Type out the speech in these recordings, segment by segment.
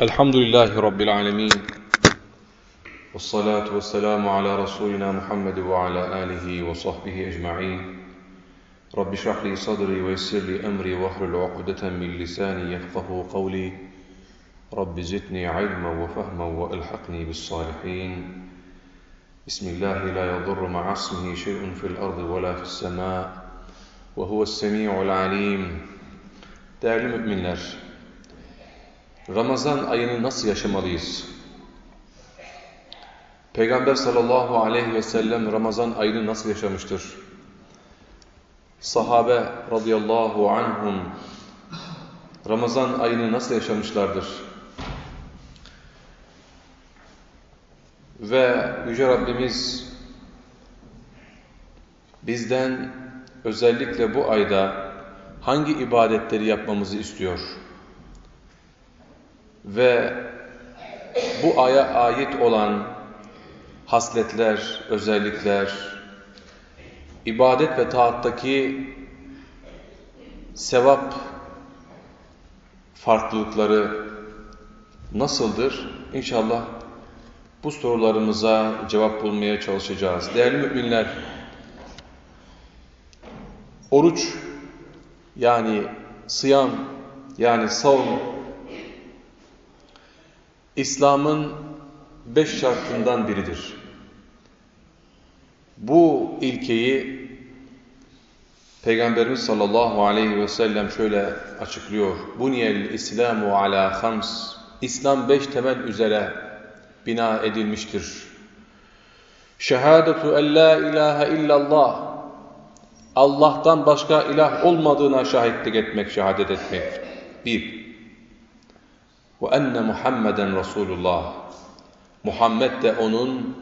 الحمد لله رب العالمين والصلاة والسلام على رسولنا محمد وعلى آله وصحبه أجمعين. رب اشرح لي صدري ويسر لي أمري واحلل عقدة من لساني يفقه قولي. رب زدني علما وفهما وألحقني بالصالحين. بسم الله لا يضر مع اسمه شيء في الأرض ولا في السماء وهو السميع العليم. Değerli müminler, Ramazan ayını nasıl yaşamalıyız? Peygamber sallallahu aleyhi ve sellem Ramazan ayını nasıl yaşamıştır? Sahabe radıyallahu anhum Ramazan ayını nasıl yaşamışlardır? Ve Yüce Rabbimiz bizden özellikle bu ayda hangi ibadetleri yapmamızı istiyor? Ve bu aya ait olan hasletler, özellikler, ibadet ve taattaki sevap farklılıkları nasıldır? İnşallah bu sorularımıza cevap bulmaya çalışacağız. Değerli müminler, oruç yani sıyam yani savun İslam'ın beş şartından biridir. Bu ilkeyi Peygamberimiz sallallahu aleyhi ve sellem şöyle açıklıyor. Buniyel İslamu ala hams. İslam beş temel üzere bina edilmiştir. Şehadetu en la ilahe illallah. Allah'tan başka ilah olmadığına şahitlik etmek, şehadet etmek. Bir. Ve enne Muhammeden Resulullah. Muhammed de onun,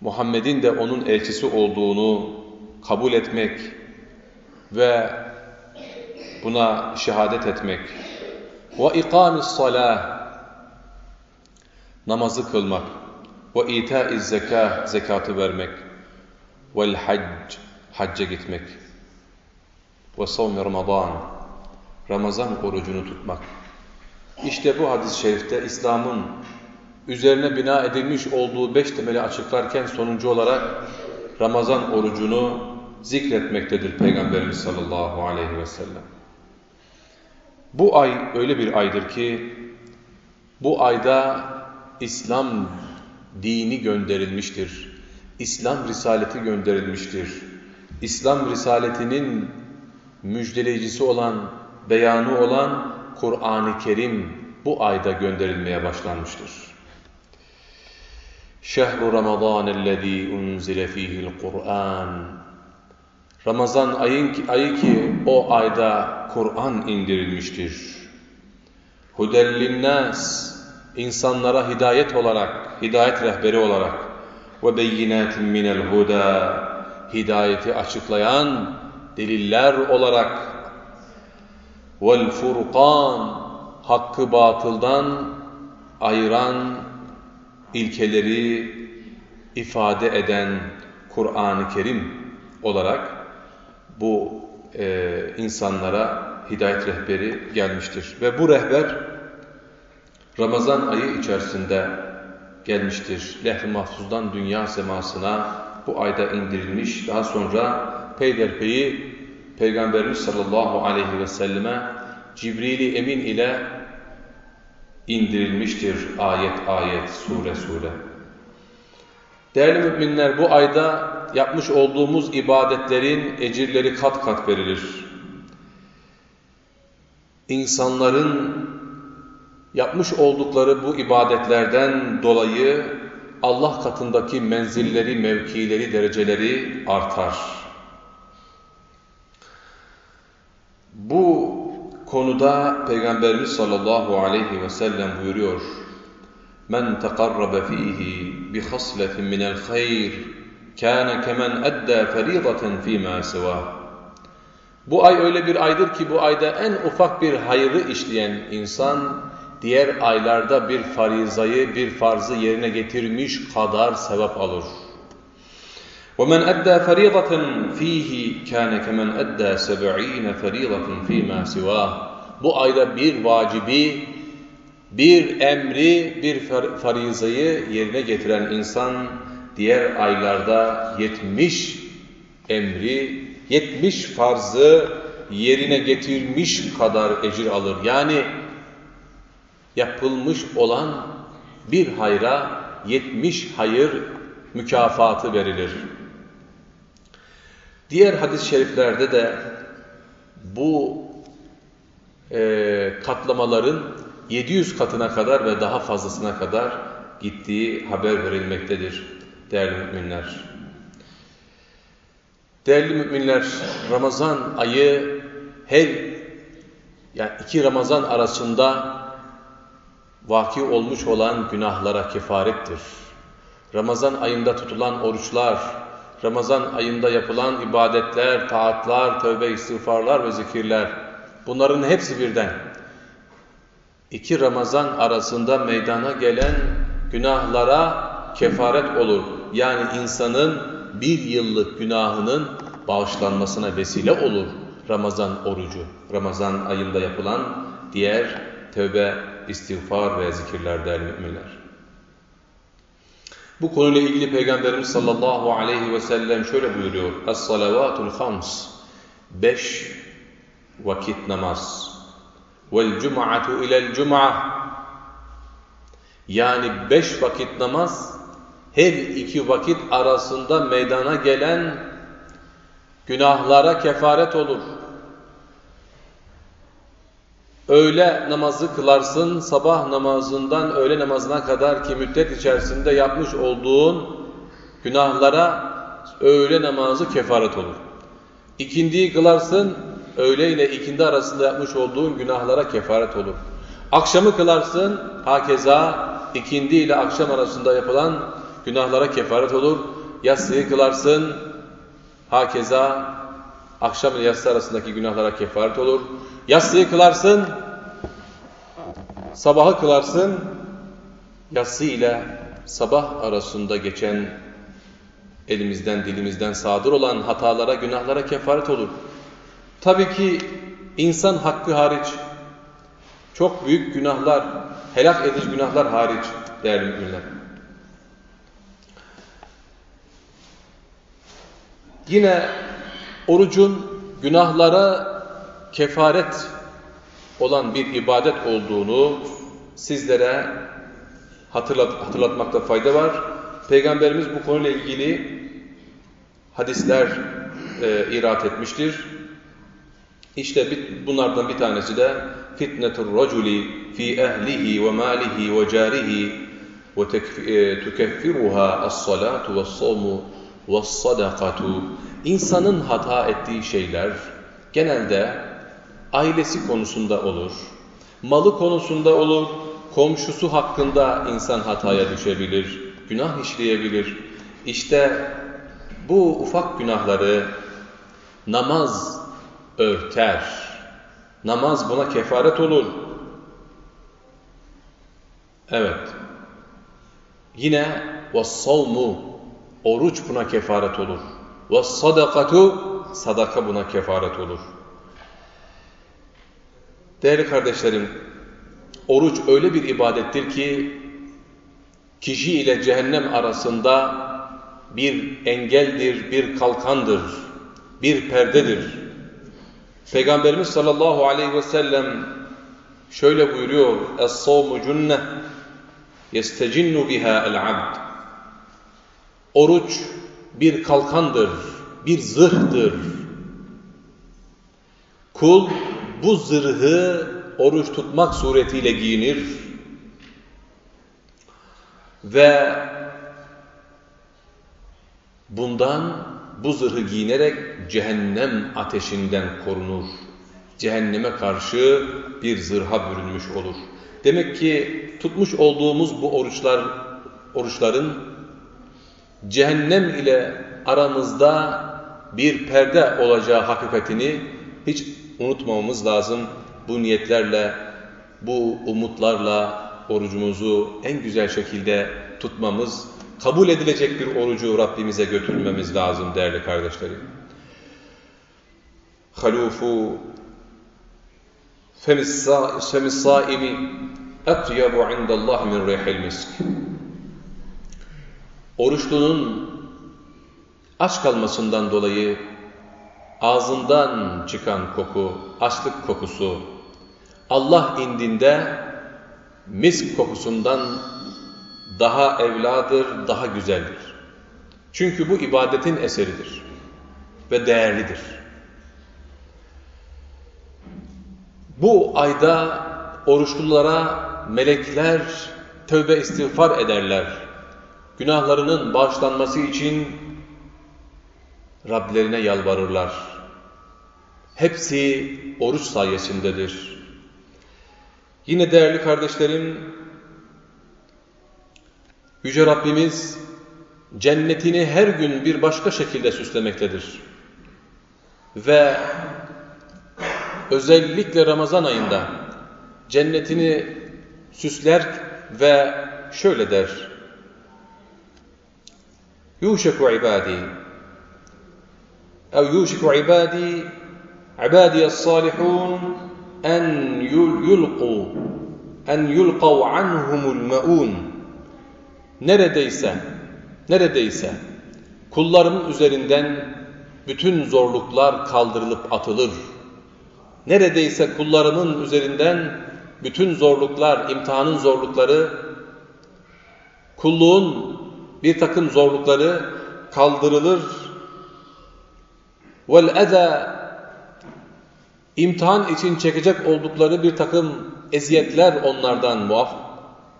Muhammed'in de onun elçisi olduğunu kabul etmek ve buna şehadet etmek. Ve ikamis salah. Namazı kılmak. Ve itaiz zekah, zekatı vermek. Vel hac, hacca gitmek. Ve savmi Ramazan, Ramazan orucunu tutmak. İşte bu hadis-i şerifte İslam'ın üzerine bina edilmiş olduğu beş temeli açıklarken sonuncu olarak Ramazan orucunu zikretmektedir Peygamberimiz sallallahu aleyhi ve sellem. Bu ay öyle bir aydır ki bu ayda İslam dini gönderilmiştir. İslam risaleti gönderilmiştir. İslam risaletinin müjdeleyicisi olan, beyanı olan Kur'an-ı Kerim bu ayda gönderilmeye başlanmıştır. Şehru Ramazan ellezî unzile fîhil Kur'an. Ramazan ayın ayı ki o ayda Kur'an indirilmiştir. Hudellinnâs insanlara hidayet olarak, hidayet rehberi olarak ve beyinâtin minel huda hidayeti açıklayan deliller olarak vel furkan hakkı batıldan ayıran ilkeleri ifade eden Kur'an-ı Kerim olarak bu e, insanlara hidayet rehberi gelmiştir. Ve bu rehber Ramazan ayı içerisinde gelmiştir. Lehv-i Mahfuz'dan dünya semasına bu ayda indirilmiş. Daha sonra peyderpeyi Peygamberimiz sallallahu aleyhi ve selleme Cibril-i Emin ile indirilmiştir ayet ayet, sure sure. Değerli müminler bu ayda yapmış olduğumuz ibadetlerin ecirleri kat kat verilir. İnsanların yapmış oldukları bu ibadetlerden dolayı Allah katındaki menzilleri, mevkileri, dereceleri artar. Bu konuda Peygamberimiz sallallahu aleyhi ve sellem buyuruyor. Men teqarrabe fihi bi hasletin minel hayr kana kemen edda feridaten fîmâ sivâh. Bu ay öyle bir aydır ki bu ayda en ufak bir hayrı işleyen insan diğer aylarda bir farizayı, bir farzı yerine getirmiş kadar sevap alır. وَمَنْ أَدَّى فَرِيضَةً ف۪يهِ كَانَ كَمَنْ أَدَّى سَبْعِينَ فَرِيضَةً ف۪ي مَا سِوَاهِ Bu ayda bir vacibi Bir emri, bir farizayı yerine getiren insan diğer aylarda 70 emri, 70 farzı yerine getirmiş kadar ecir alır. Yani yapılmış olan bir hayra 70 hayır mükafatı verilir. Diğer hadis-i şeriflerde de bu e, katlamaların 700 katına kadar ve daha fazlasına kadar gittiği haber verilmektedir değerli müminler. Değerli müminler, Ramazan ayı her yani iki Ramazan arasında vaki olmuş olan günahlara kefarettir. Ramazan ayında tutulan oruçlar, Ramazan ayında yapılan ibadetler, taatlar, tövbe istiğfarlar ve zikirler bunların hepsi birden iki Ramazan arasında meydana gelen günahlara kefaret olur. Yani insanın bir yıllık günahının bağışlanmasına vesile olur Ramazan orucu. Ramazan ayında yapılan diğer tövbe, istiğfar ve zikirler değerli müminler. Bu konuyla ilgili Peygamberimiz sallallahu aleyhi ve sellem şöyle buyuruyor. Es-salavatul hams. Beş vakit namaz. Vel cum'atu ilel cum'a. Yani beş vakit namaz her iki vakit arasında meydana gelen günahlara kefaret olur. Öğle namazı kılarsın, sabah namazından öğle namazına kadar ki müddet içerisinde yapmış olduğun günahlara öğle namazı kefaret olur. İkindiyi kılarsın, öğle ile ikindi arasında yapmış olduğun günahlara kefaret olur. Akşamı kılarsın, hakeza ikindi ile akşam arasında yapılan günahlara kefaret olur. Yatsıyı kılarsın, hakeza akşam ile yatsı arasındaki günahlara kefaret olur. Yatsıyı kılarsın, sabahı kılarsın, yatsı ile sabah arasında geçen elimizden dilimizden sadır olan hatalara, günahlara kefaret olur. Tabii ki insan hakkı hariç, çok büyük günahlar, helak edici günahlar hariç değerli müminler. Yine orucun günahlara kefaret olan bir ibadet olduğunu sizlere hatırlat, hatırlatmakta fayda var. Peygamberimiz bu konuyla ilgili hadisler e, irat etmiştir. İşte bunlardan bir tanesi de fitnetur raculi fi ehlihi ve malihi ve carihi ve tukeffiruha as-salatu ve's-savmu ve's-sadakatu. İnsanın hata ettiği şeyler genelde ailesi konusunda olur, malı konusunda olur, komşusu hakkında insan hataya düşebilir, günah işleyebilir. İşte bu ufak günahları namaz örter. Namaz buna kefaret olur. Evet. Yine وَالصَّوْمُ Oruç buna kefaret olur. Ve sadakatu sadaka buna kefaret olur. Değerli kardeşlerim, oruç öyle bir ibadettir ki kişi ile cehennem arasında bir engeldir, bir kalkandır, bir perdedir. Peygamberimiz sallallahu aleyhi ve sellem şöyle buyuruyor: "Es-savmu cunne yestecinnu biha el-abd." Oruç bir kalkandır, bir zırhdır. Kul bu zırhı oruç tutmak suretiyle giyinir ve bundan bu zırhı giyinerek cehennem ateşinden korunur. Cehenneme karşı bir zırha bürünmüş olur. Demek ki tutmuş olduğumuz bu oruçlar, oruçların cehennem ile aramızda bir perde olacağı hakikatini hiç unutmamamız lazım. Bu niyetlerle, bu umutlarla orucumuzu en güzel şekilde tutmamız, kabul edilecek bir orucu Rabbimize götürmemiz lazım değerli kardeşlerim. Halufu femis saimi etyabu indallah min rihil misk. Oruçlunun aç kalmasından dolayı ağzından çıkan koku, açlık kokusu, Allah indinde misk kokusundan daha evladır, daha güzeldir. Çünkü bu ibadetin eseridir ve değerlidir. Bu ayda oruçlulara melekler tövbe istiğfar ederler. Günahlarının bağışlanması için Rablerine yalvarırlar. Hepsi oruç sayesindedir. Yine değerli kardeşlerim, Yüce Rabbimiz cennetini her gün bir başka şekilde süslemektedir. Ve özellikle Ramazan ayında cennetini süsler ve şöyle der. Yuşeku ibadi ev yuşeku ibadi ibadiyes salihun en yulqu en yulqav anhumul maun neredeyse neredeyse kullarımın üzerinden bütün zorluklar kaldırılıp atılır. Neredeyse kullarımın üzerinden bütün zorluklar, imtihanın zorlukları, kulluğun bir takım zorlukları kaldırılır. Vel eza imtihan için çekecek oldukları bir takım eziyetler onlardan muaf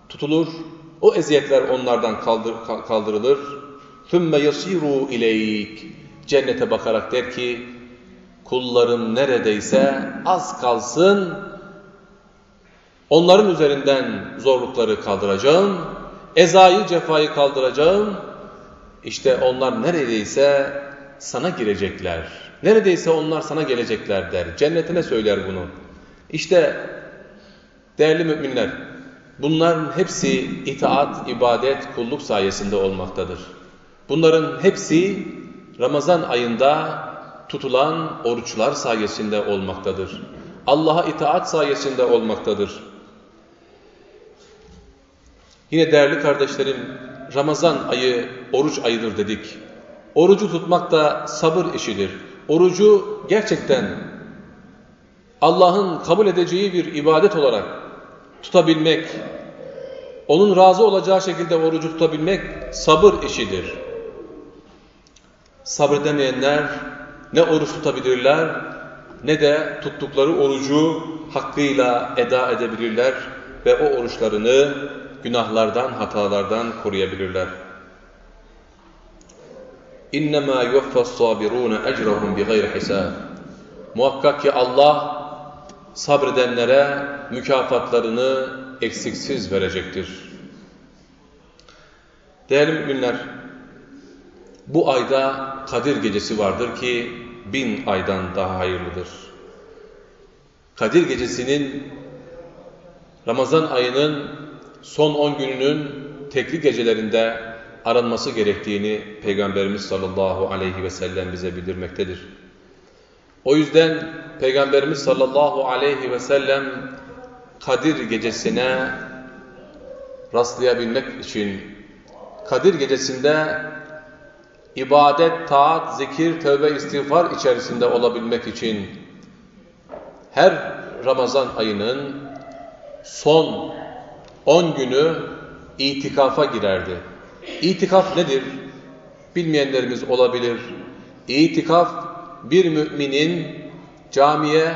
tutulur. O eziyetler onlardan kaldır, kaldırılır. ثُمَّ يَصِيرُوا اِلَيْكِ Cennete bakarak der ki, kullarım neredeyse az kalsın, onların üzerinden zorlukları kaldıracağım, ezayı cefayı kaldıracağım, İşte onlar neredeyse sana girecekler. Neredeyse onlar sana gelecekler der. Cennetine söyler bunu. İşte değerli müminler, bunların hepsi itaat, ibadet, kulluk sayesinde olmaktadır. Bunların hepsi Ramazan ayında tutulan oruçlar sayesinde olmaktadır. Allah'a itaat sayesinde olmaktadır. Yine değerli kardeşlerim, Ramazan ayı oruç ayıdır dedik. Orucu tutmak da sabır işidir. Orucu gerçekten Allah'ın kabul edeceği bir ibadet olarak tutabilmek, onun razı olacağı şekilde orucu tutabilmek sabır işidir. Sabredemeyenler ne oruç tutabilirler ne de tuttukları orucu hakkıyla eda edebilirler ve o oruçlarını günahlardan, hatalardan koruyabilirler. İnnemâ yuvaffas-sabirûne ecrahum bighayri hisâb. Muhakkak ki Allah sabredenlere mükafatlarını eksiksiz verecektir. Değerli müminler, bu ayda Kadir gecesi vardır ki bin aydan daha hayırlıdır. Kadir gecesinin Ramazan ayının son 10 gününün tekli gecelerinde aranması gerektiğini Peygamberimiz sallallahu aleyhi ve sellem bize bildirmektedir. O yüzden Peygamberimiz sallallahu aleyhi ve sellem Kadir gecesine rastlayabilmek için Kadir gecesinde ibadet, taat, zikir, tövbe, istiğfar içerisinde olabilmek için her Ramazan ayının son 10 günü itikafa girerdi. İtikaf nedir? Bilmeyenlerimiz olabilir. İtikaf bir müminin camiye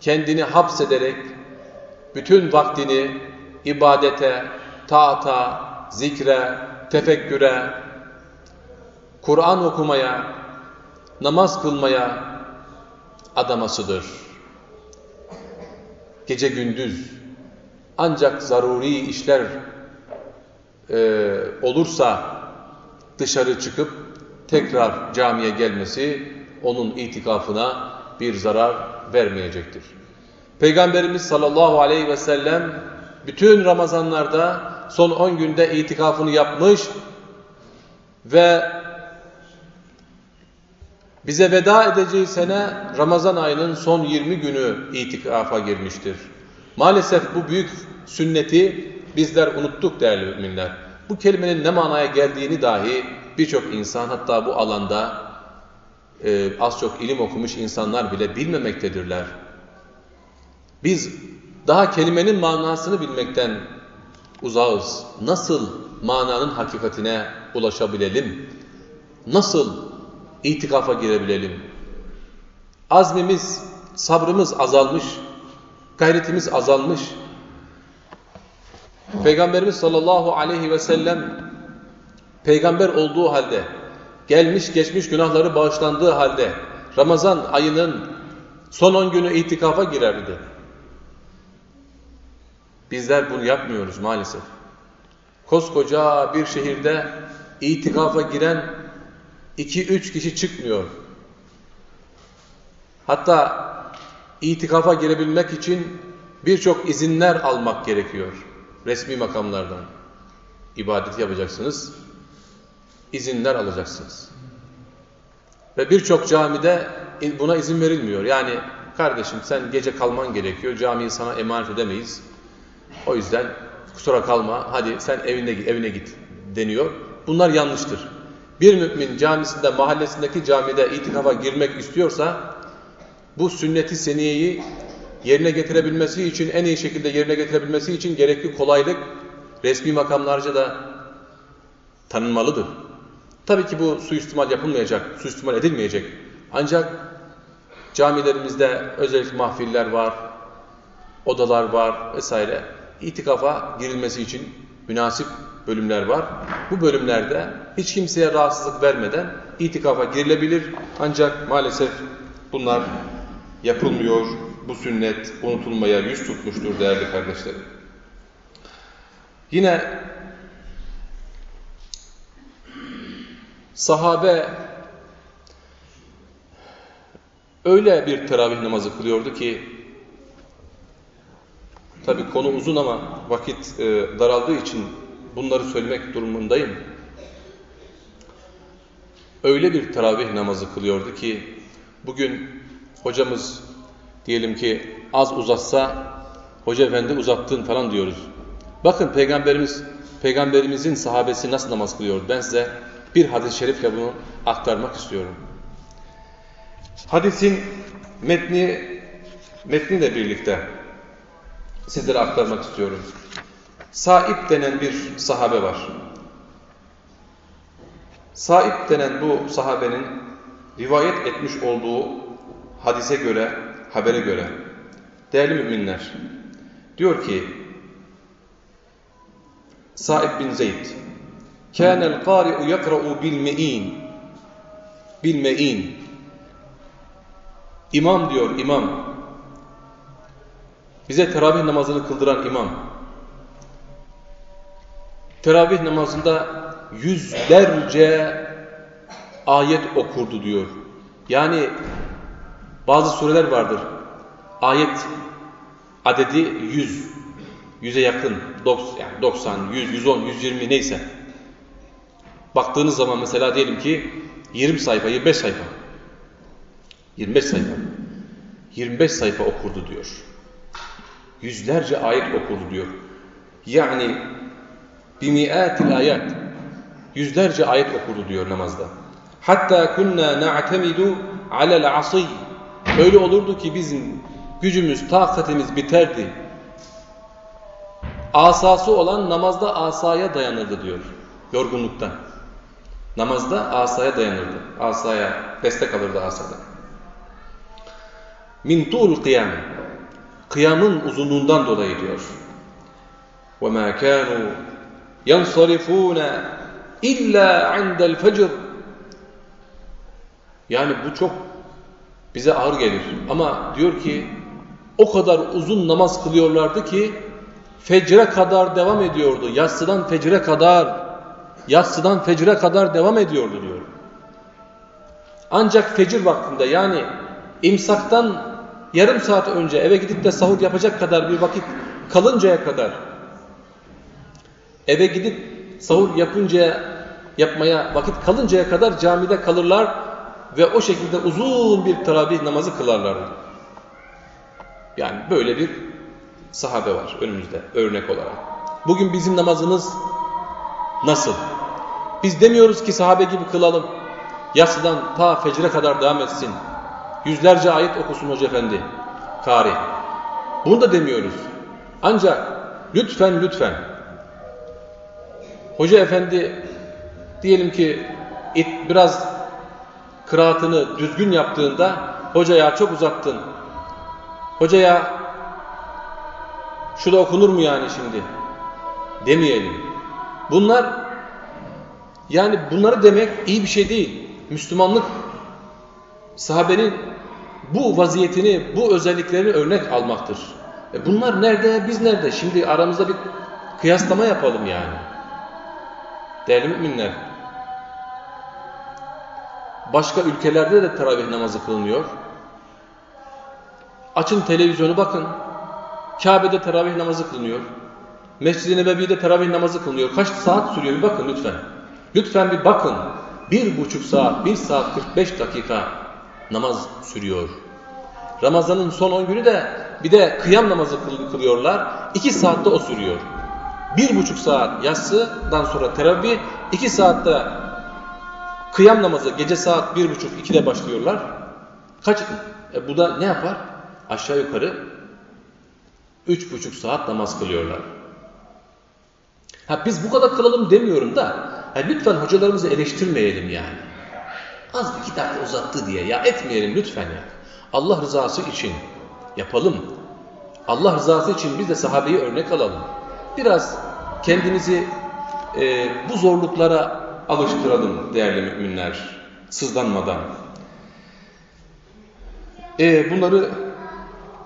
kendini hapsederek bütün vaktini ibadete, taata, zikre, tefekküre, Kur'an okumaya, namaz kılmaya adamasıdır. Gece gündüz ancak zaruri işler e, olursa dışarı çıkıp tekrar camiye gelmesi onun itikafına bir zarar vermeyecektir. Peygamberimiz sallallahu aleyhi ve sellem bütün Ramazanlarda son 10 günde itikafını yapmış ve bize veda edeceği sene Ramazan ayının son 20 günü itikafa girmiştir. Maalesef bu büyük sünneti bizler unuttuk değerli müminler. Bu kelimenin ne manaya geldiğini dahi birçok insan hatta bu alanda e, az çok ilim okumuş insanlar bile bilmemektedirler. Biz daha kelimenin manasını bilmekten uzağız. Nasıl mananın hakikatine ulaşabilelim? Nasıl itikafa girebilelim? Azmimiz, sabrımız azalmış, gayretimiz azalmış. Peygamberimiz sallallahu aleyhi ve sellem peygamber olduğu halde, gelmiş geçmiş günahları bağışlandığı halde Ramazan ayının son 10 günü itikafa girerdi. Bizler bunu yapmıyoruz maalesef. Koskoca bir şehirde itikafa giren 2-3 kişi çıkmıyor. Hatta itikafa girebilmek için birçok izinler almak gerekiyor. Resmi makamlardan. İbadet yapacaksınız. izinler alacaksınız. Ve birçok camide buna izin verilmiyor. Yani kardeşim sen gece kalman gerekiyor. Camiyi sana emanet edemeyiz. O yüzden kusura kalma hadi sen evine, evine git deniyor. Bunlar yanlıştır. Bir mümin camisinde, mahallesindeki camide itikafa girmek istiyorsa bu sünneti seniyeyi yerine getirebilmesi için, en iyi şekilde yerine getirebilmesi için gerekli kolaylık resmi makamlarca da tanınmalıdır. Tabii ki bu suistimal yapılmayacak, suistimal edilmeyecek. Ancak camilerimizde özellikle mahfiller var, odalar var vesaire. İtikafa girilmesi için münasip bölümler var. Bu bölümlerde hiç kimseye rahatsızlık vermeden itikafa girilebilir. Ancak maalesef bunlar yapılmıyor. Bu sünnet unutulmaya yüz tutmuştur değerli kardeşlerim. Yine sahabe öyle bir teravih namazı kılıyordu ki tabi konu uzun ama vakit e, daraldığı için bunları söylemek durumundayım. Öyle bir teravih namazı kılıyordu ki bugün hocamız diyelim ki az uzatsa hoca efendi uzattın falan diyoruz. Bakın peygamberimiz peygamberimizin sahabesi nasıl namaz kılıyordu. Ben size bir hadis-i şerifle bunu aktarmak istiyorum. Hadisin metni metniyle birlikte sizlere aktarmak istiyorum. Saip denen bir sahabe var. Saip denen bu sahabenin rivayet etmiş olduğu hadise göre, habere göre. Değerli müminler diyor ki Saib bin Zeyd Kânel qâri'u yakra'u bilme'in bilme'in İmam diyor imam. Bize teravih namazını kıldıran imam. Teravih namazında yüzlerce ayet okurdu diyor. Yani bazı sureler vardır. Ayet adedi 100, 100'e yakın, 90, yani 90, 100, 110, 120 neyse. Baktığınız zaman mesela diyelim ki 20 sayfa, 25 sayfa. 25 sayfa. 25 sayfa okurdu diyor. Yüzlerce ayet okurdu diyor. Yani bimiatil ayet. Yüzlerce ayet okurdu diyor namazda. Hatta kunna na'temidu alel asiyy Öyle olurdu ki bizim gücümüz, takatimiz biterdi. Asası olan namazda asaya dayanırdı diyor. Yorgunluktan. Namazda asaya dayanırdı. Asaya destek alırdı asada. Min tu'l kıyam. Kıyamın uzunluğundan dolayı diyor. Ve ma kanu yansarifuna illa indel fecr. Yani bu çok bize ağır gelir. Ama diyor ki o kadar uzun namaz kılıyorlardı ki fecre kadar devam ediyordu. Yatsıdan fecre kadar yatsıdan fecre kadar devam ediyordu diyor. Ancak fecir vaktinde yani imsaktan yarım saat önce eve gidip de sahur yapacak kadar bir vakit kalıncaya kadar eve gidip sahur yapınca yapmaya vakit kalıncaya kadar camide kalırlar ve o şekilde uzun bir teravih namazı kılarlardı. Yani böyle bir sahabe var önümüzde örnek olarak. Bugün bizim namazımız nasıl? Biz demiyoruz ki sahabe gibi kılalım. Yatsıdan ta fecre kadar devam etsin. Yüzlerce ayet okusun Hoca Efendi. Kari. Bunu da demiyoruz. Ancak lütfen lütfen Hoca Efendi diyelim ki biraz kıraatını düzgün yaptığında hocaya çok uzattın. Hocaya şu da okunur mu yani şimdi? Demeyelim. Bunlar yani bunları demek iyi bir şey değil. Müslümanlık sahabenin bu vaziyetini, bu özelliklerini örnek almaktır. E bunlar nerede, biz nerede? Şimdi aramızda bir kıyaslama yapalım yani. Değerli müminler, başka ülkelerde de teravih namazı kılınıyor. Açın televizyonu bakın. Kabe'de teravih namazı kılınıyor. Mescid-i Nebevi'de teravih namazı kılınıyor. Kaç saat sürüyor bir bakın lütfen. Lütfen bir bakın. Bir buçuk saat, bir saat 45 dakika namaz sürüyor. Ramazan'ın son 10 günü de bir de kıyam namazı kılıyorlar. 2 saatte o sürüyor. Bir buçuk saat yatsıdan sonra teravih, 2 saatte kıyam namazı gece saat bir buçuk 2'de başlıyorlar. Kaç? E bu da ne yapar? Aşağı yukarı üç buçuk saat namaz kılıyorlar. Ha biz bu kadar kılalım demiyorum da ha, lütfen hocalarımızı eleştirmeyelim yani. Az bir iki dakika uzattı diye ya etmeyelim lütfen ya. Allah rızası için yapalım. Allah rızası için biz de sahabeyi örnek alalım. Biraz kendinizi e, bu zorluklara alıştıralım değerli müminler. Sızlanmadan. E, bunları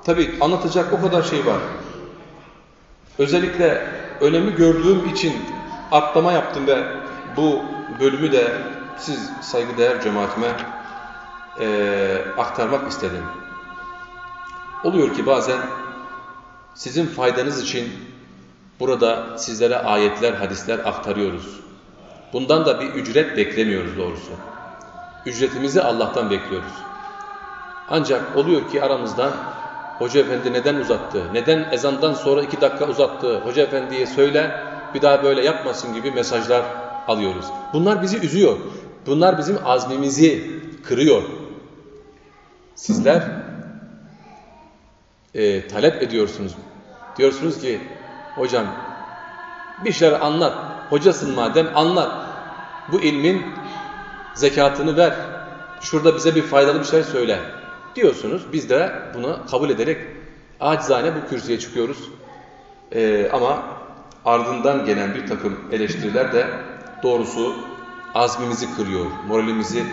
tabi anlatacak o kadar şey var. Özellikle önemi gördüğüm için atlama yaptım ve bu bölümü de siz saygıdeğer cemaatime e, aktarmak istedim. Oluyor ki bazen sizin faydanız için burada sizlere ayetler, hadisler aktarıyoruz. Bundan da bir ücret beklemiyoruz doğrusu. Ücretimizi Allah'tan bekliyoruz. Ancak oluyor ki aramızdan Hoca Efendi neden uzattı? Neden ezandan sonra iki dakika uzattı? Hoca Efendi'ye söyle bir daha böyle yapmasın gibi mesajlar alıyoruz. Bunlar bizi üzüyor. Bunlar bizim azmimizi kırıyor. Sizler e, talep ediyorsunuz. Diyorsunuz ki hocam bir şeyler anlat. Hocasın madem anlat. Bu ilmin zekatını ver. Şurada bize bir faydalı bir şeyler söyle. Diyorsunuz. Biz de bunu kabul ederek acizane bu kürsüye çıkıyoruz. Ee, ama ardından gelen bir takım eleştiriler de doğrusu azmimizi kırıyor. Moralimizi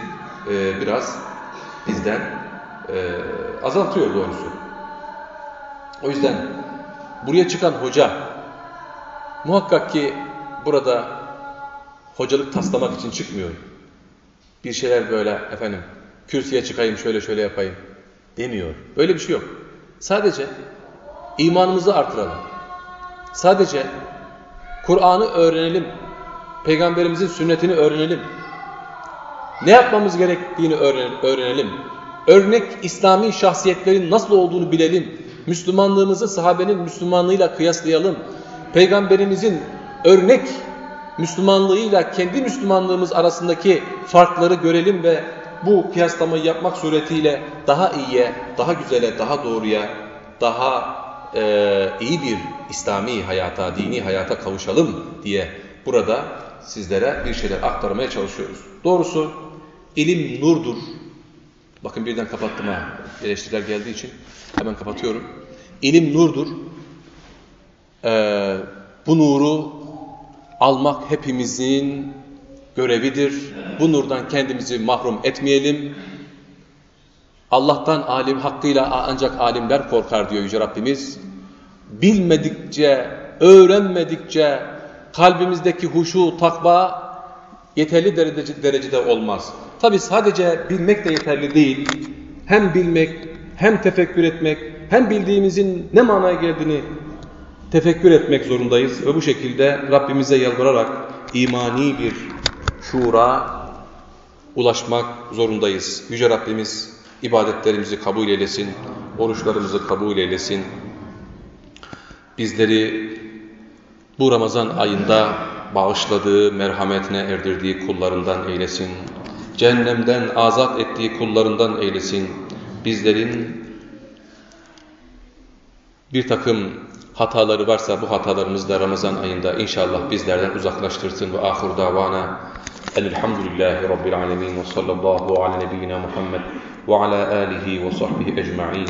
e, biraz bizden e, azaltıyor doğrusu. O yüzden buraya çıkan hoca muhakkak ki burada hocalık taslamak için çıkmıyor. Bir şeyler böyle efendim kürsüye çıkayım şöyle şöyle yapayım demiyor. Böyle bir şey yok. Sadece imanımızı artıralım. Sadece Kur'an'ı öğrenelim. Peygamberimizin sünnetini öğrenelim. Ne yapmamız gerektiğini öğrenelim. Örnek İslami şahsiyetlerin nasıl olduğunu bilelim. Müslümanlığımızı sahabenin Müslümanlığıyla kıyaslayalım. Peygamberimizin örnek Müslümanlığıyla kendi Müslümanlığımız arasındaki farkları görelim ve bu kıyaslamayı yapmak suretiyle daha iyiye, daha güzele, daha doğruya, daha e, iyi bir İslami hayata, dini hayata kavuşalım diye burada sizlere bir şeyler aktarmaya çalışıyoruz. Doğrusu ilim nurdur. Bakın birden kapattım ha. Eleştiriler geldiği için hemen kapatıyorum. İlim nurdur. Ee, bu nuru almak hepimizin görevidir. Bu nurdan kendimizi mahrum etmeyelim. Allah'tan alim hakkıyla ancak alimler korkar diyor Yüce Rabbimiz. Bilmedikçe, öğrenmedikçe kalbimizdeki huşu, takva yeterli derecede, derecede olmaz. Tabi sadece bilmek de yeterli değil. Hem bilmek, hem tefekkür etmek, hem bildiğimizin ne manaya geldiğini tefekkür etmek zorundayız. Ve bu şekilde Rabbimize yalvararak imani bir şuura ulaşmak zorundayız. Yüce Rabbimiz ibadetlerimizi kabul eylesin, oruçlarımızı kabul eylesin. bizleri bu Ramazan ayında bağışladığı, merhametine erdirdiği kullarından eylesin. Cehennemden azat ettiği kullarından eylesin. Bizlerin bir takım hataları varsa bu hatalarımızı da Ramazan ayında inşallah bizlerden uzaklaştırsın. Ve ahir davana elhamdülillahi rabbil alemin ve sallallahu ala nebiyyina Muhammed ve ala alihi ve sahbihi ecma'in.